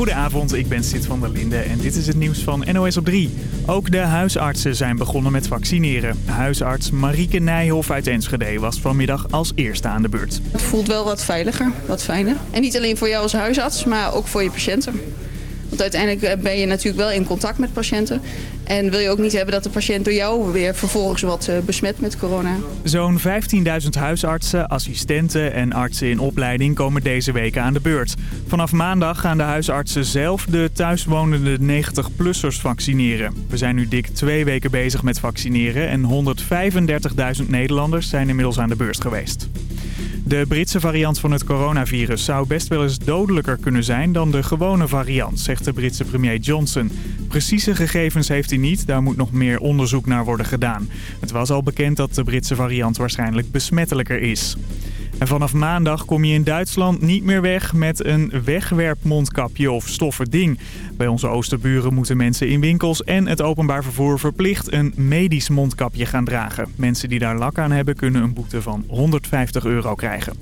Goedenavond, ik ben Sid van der Linde en dit is het nieuws van NOS op 3. Ook de huisartsen zijn begonnen met vaccineren. Huisarts Marieke Nijhoff uit Enschede was vanmiddag als eerste aan de beurt. Het voelt wel wat veiliger, wat fijner. En niet alleen voor jou als huisarts, maar ook voor je patiënten. Want uiteindelijk eh, ben je natuurlijk wel in contact met patiënten. En wil je ook niet hebben dat de patiënt door jou weer vervolgens wat eh, besmet met corona. Zo'n 15.000 huisartsen, assistenten en artsen in opleiding komen deze week aan de beurt. Vanaf maandag gaan de huisartsen zelf de thuiswonende 90-plussers vaccineren. We zijn nu dik twee weken bezig met vaccineren en 135.000 Nederlanders zijn inmiddels aan de beurt geweest. De Britse variant van het coronavirus zou best wel eens dodelijker kunnen zijn dan de gewone variant, zegt de Britse premier Johnson. Precieze gegevens heeft hij niet, daar moet nog meer onderzoek naar worden gedaan. Het was al bekend dat de Britse variant waarschijnlijk besmettelijker is. En vanaf maandag kom je in Duitsland niet meer weg met een wegwerpmondkapje of stoffen ding. Bij onze oosterburen moeten mensen in winkels en het openbaar vervoer verplicht een medisch mondkapje gaan dragen. Mensen die daar lak aan hebben kunnen een boete van 150 euro krijgen.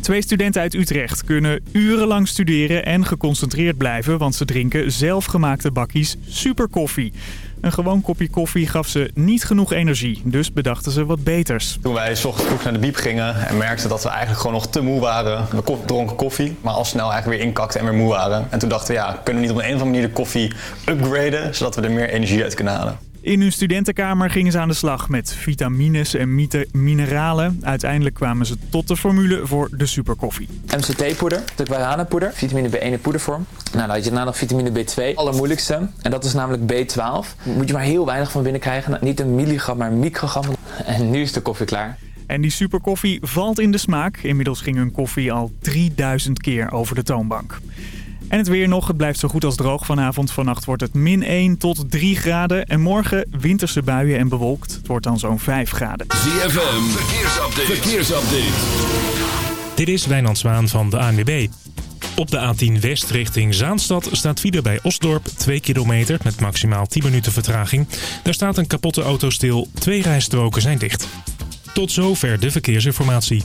Twee studenten uit Utrecht kunnen urenlang studeren en geconcentreerd blijven... want ze drinken zelfgemaakte bakjes superkoffie. Een gewoon kopje koffie gaf ze niet genoeg energie, dus bedachten ze wat beters. Toen wij s ochtends vroeg naar de biep gingen en merkten dat we eigenlijk gewoon nog te moe waren. We dronken koffie, maar al snel eigenlijk weer inkakten en weer moe waren. En toen dachten we, ja, kunnen we niet op een of andere manier de koffie upgraden... zodat we er meer energie uit kunnen halen. In hun studentenkamer gingen ze aan de slag met vitamines en mineralen. Uiteindelijk kwamen ze tot de formule voor de superkoffie. MCT-poeder, de guarana-poeder, vitamine B1 in poedervorm. Nou, dan had je daarna nog vitamine B2, allermoeilijkste. En dat is namelijk B12. Moet je maar heel weinig van binnen krijgen. Nou, niet een milligram, maar een microgram. En nu is de koffie klaar. En die superkoffie valt in de smaak. Inmiddels ging hun koffie al 3000 keer over de toonbank. En het weer nog, het blijft zo goed als droog vanavond. Vannacht wordt het min 1 tot 3 graden. En morgen winterse buien en bewolkt. Het wordt dan zo'n 5 graden. ZFM, verkeersupdate. verkeersupdate. Dit is Wijnand Zwaan van de ANWB. Op de A10 West richting Zaanstad staat file bij Osdorp 2 kilometer met maximaal 10 minuten vertraging. Daar staat een kapotte auto stil, twee rijstroken zijn dicht. Tot zover de verkeersinformatie.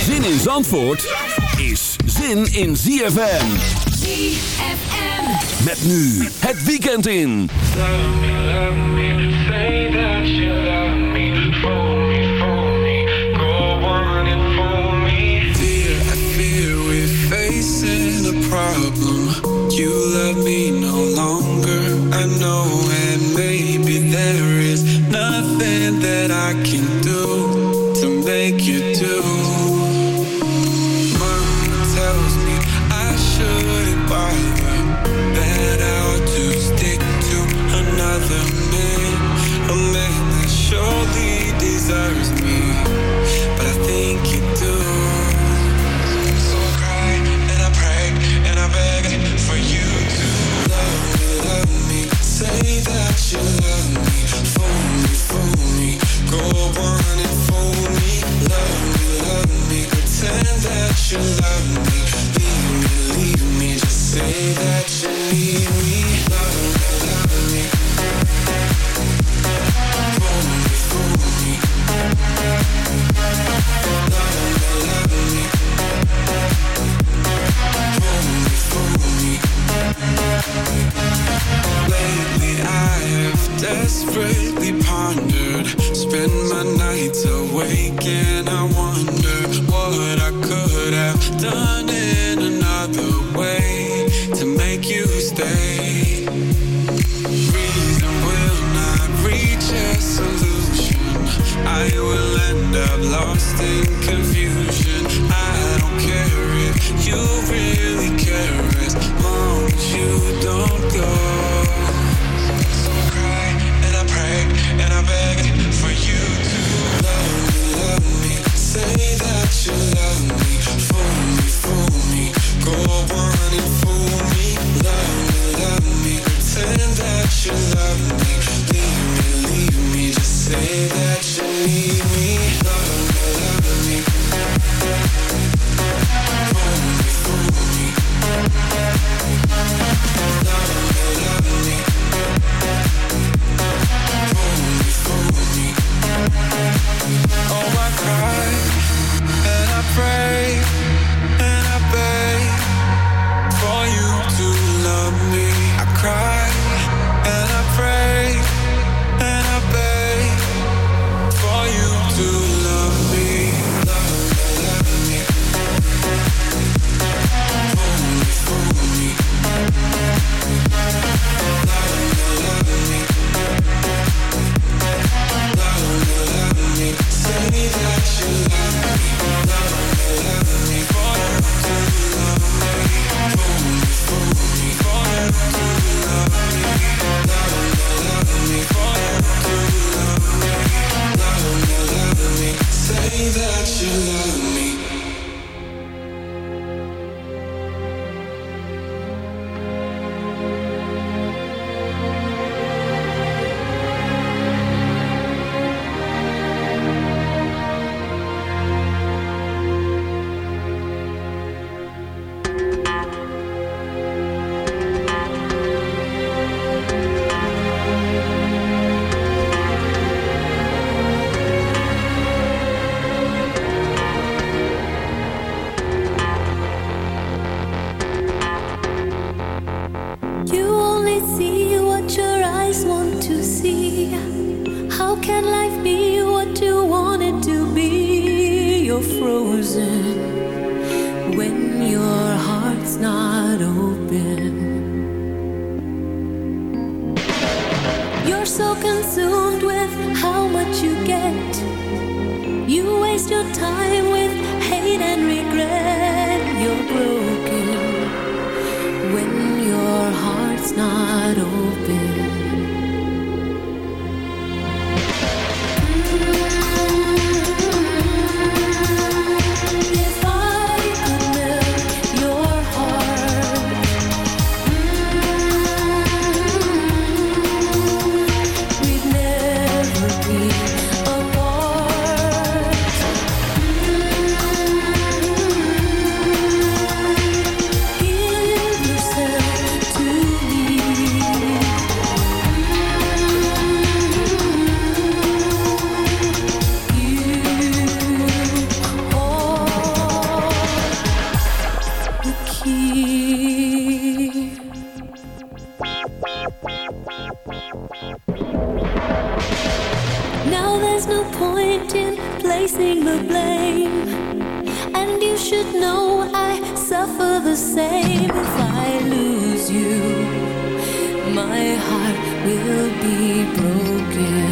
Zin in Zandvoort is zin in ZFM. ZFM. Met nu het weekend in. I facing a problem. You love me no longer, I know, and maybe there is nothing that I can do secretly pondered. Spend my nights awake and I wonder what I could have done in another way to make you stay. Reason will not reach a solution. I will end up lost in confusion will be broken.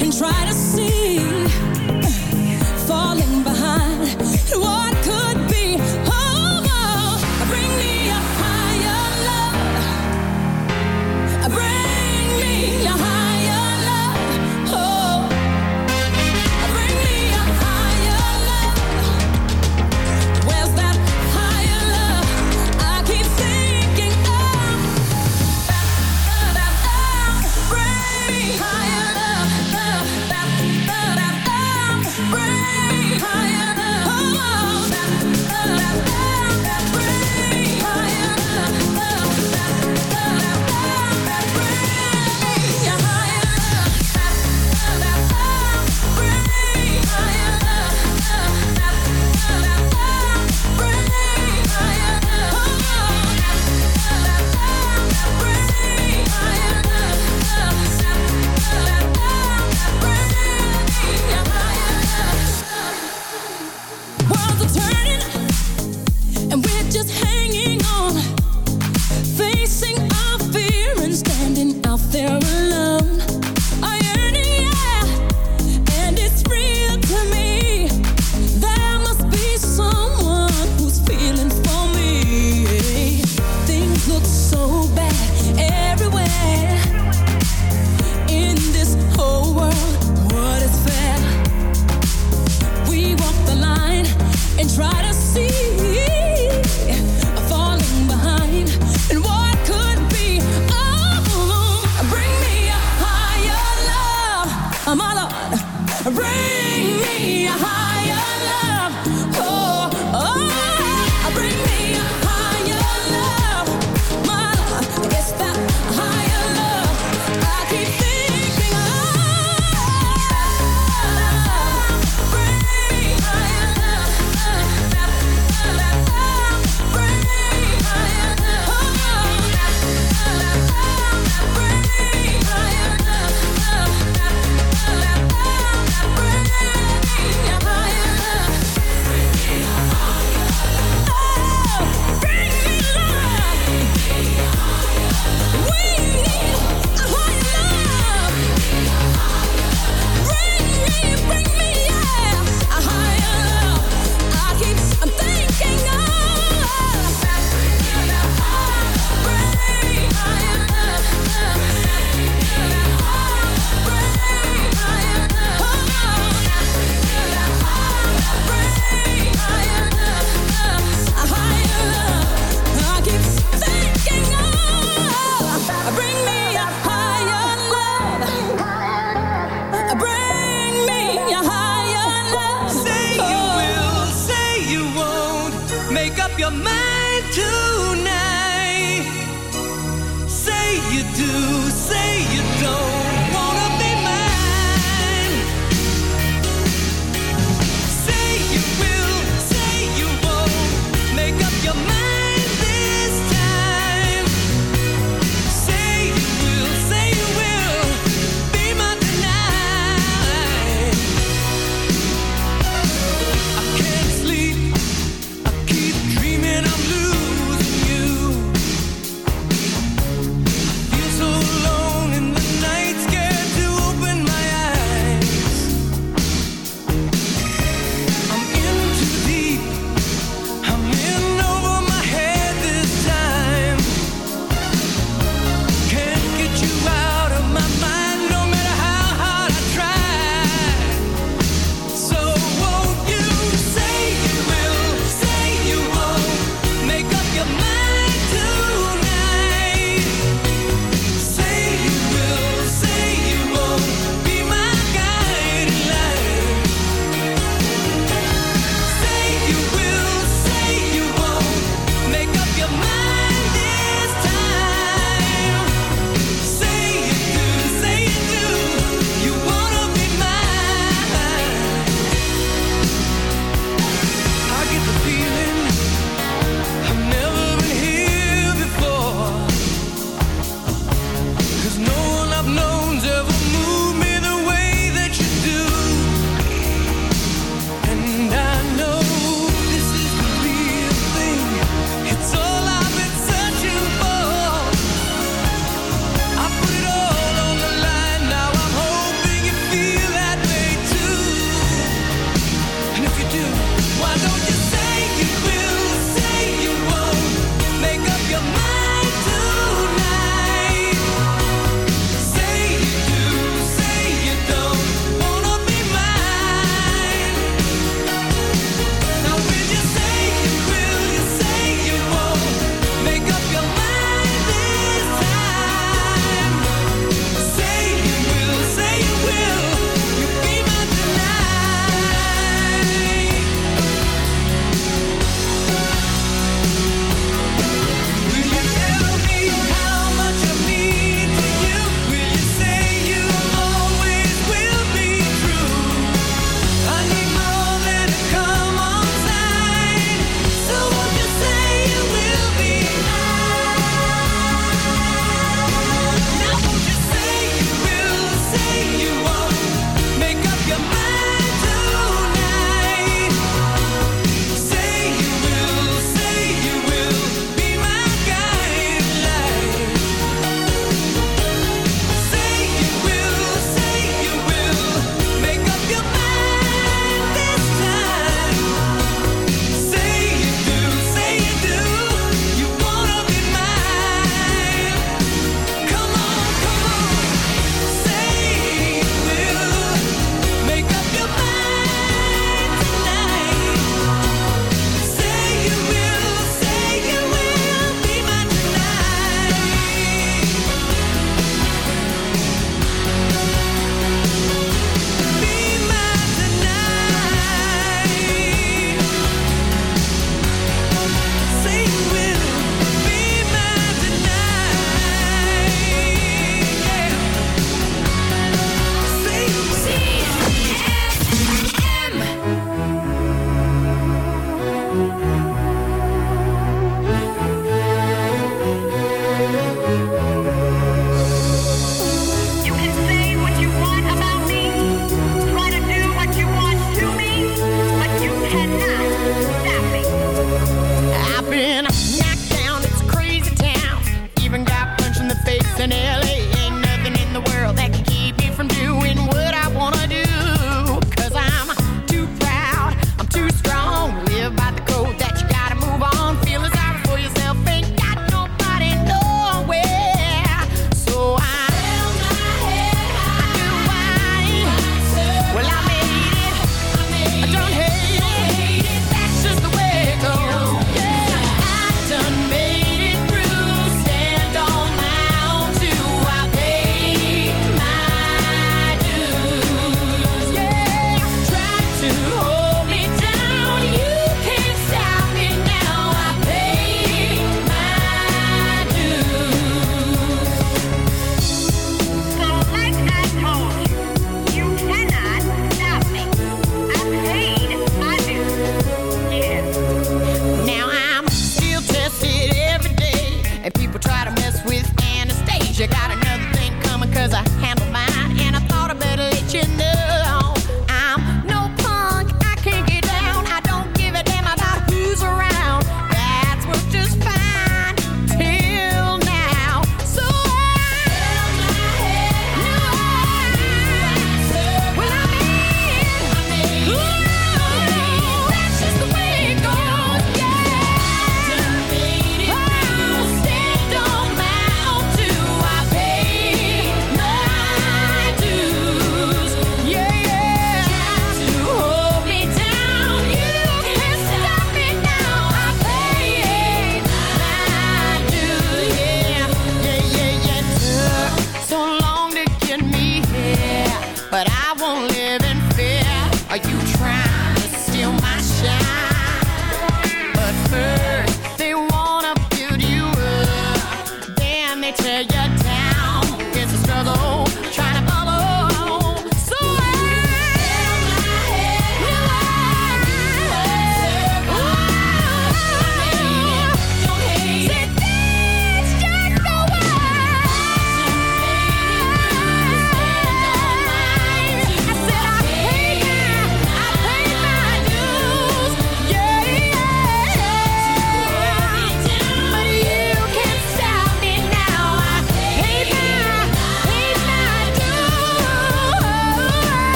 And try to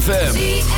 ZFM.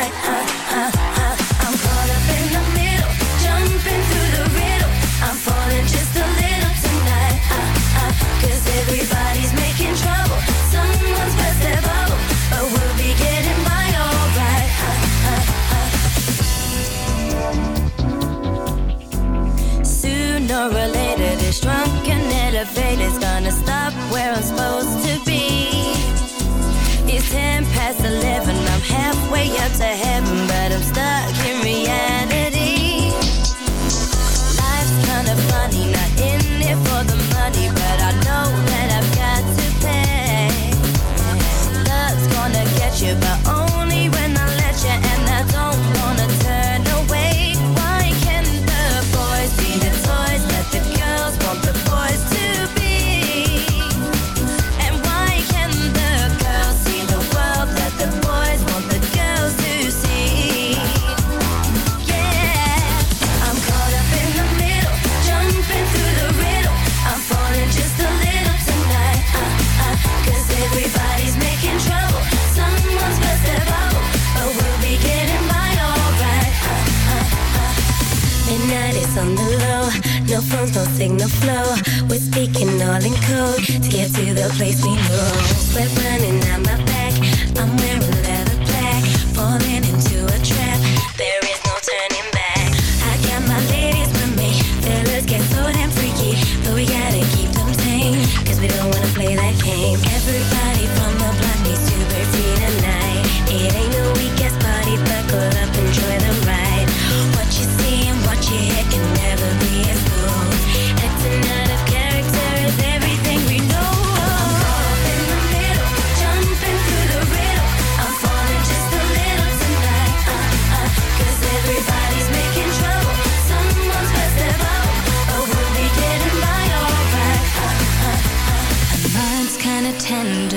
sounds, no signal flow. We're speaking all in code to get to the place we know. We're running out my back. I'm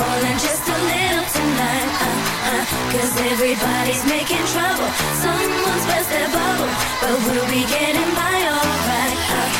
falling just a little tonight. Uh, uh, Cause everybody's making trouble. Someone's burst their bubble, but we'll be getting by alright. Uh.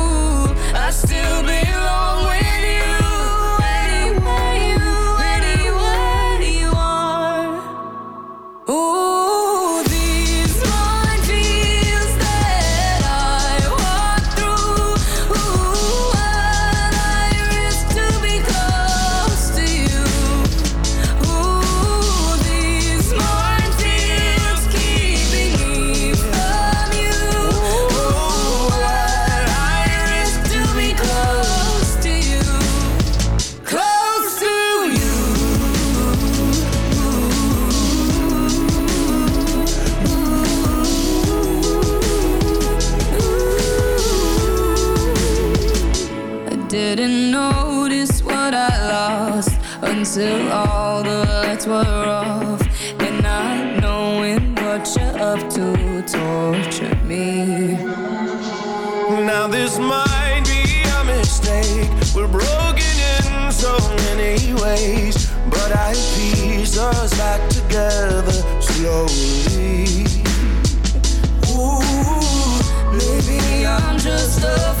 I still belong. just a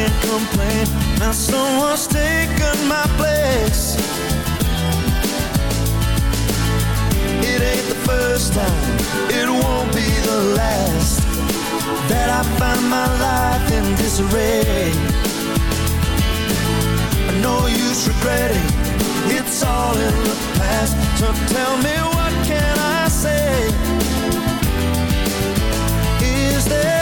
can't complain. Now someone's taken my place. It ain't the first time. It won't be the last That I find my life in disarray. No use regretting. It's all in the past. So tell me what can I say? Is there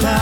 down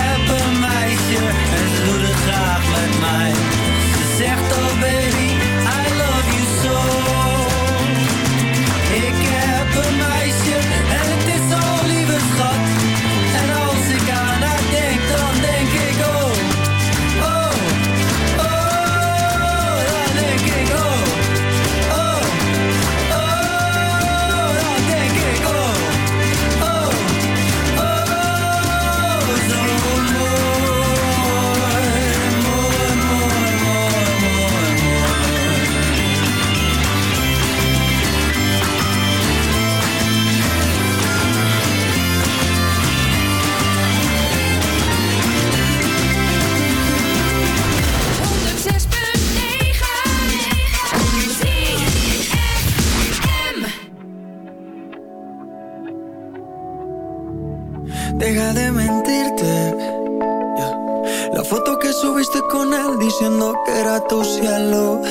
era tu cielo.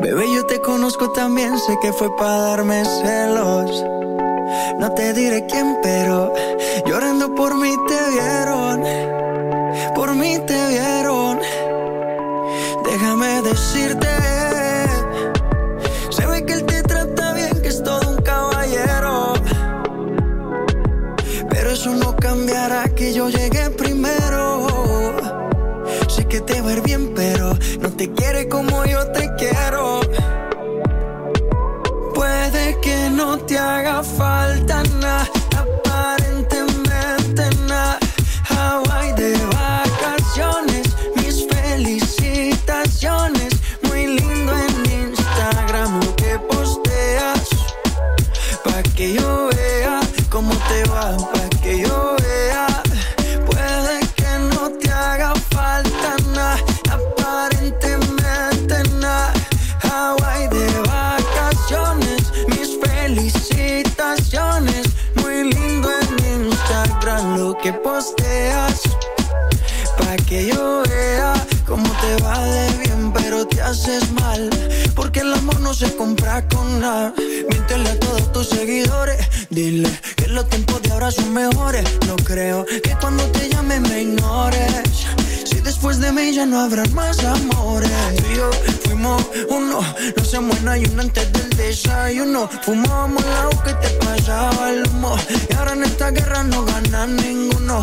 Bebé, yo te conozco también, sé que fue para darme celos. No te diré quién, pero llorando por mí te vieron. No te haga falta nada, compra con a todos tus seguidores. Dile que los tiempos de ahora son mejores. No creo que cuando te llame me ignores. Si después de mí ya no habrá más amores. Tú y yo fuimos uno. No se muera y uno antes del desayuno. Fumábamos la que te pasaba el humo. Y ahora en esta guerra no gana ninguno.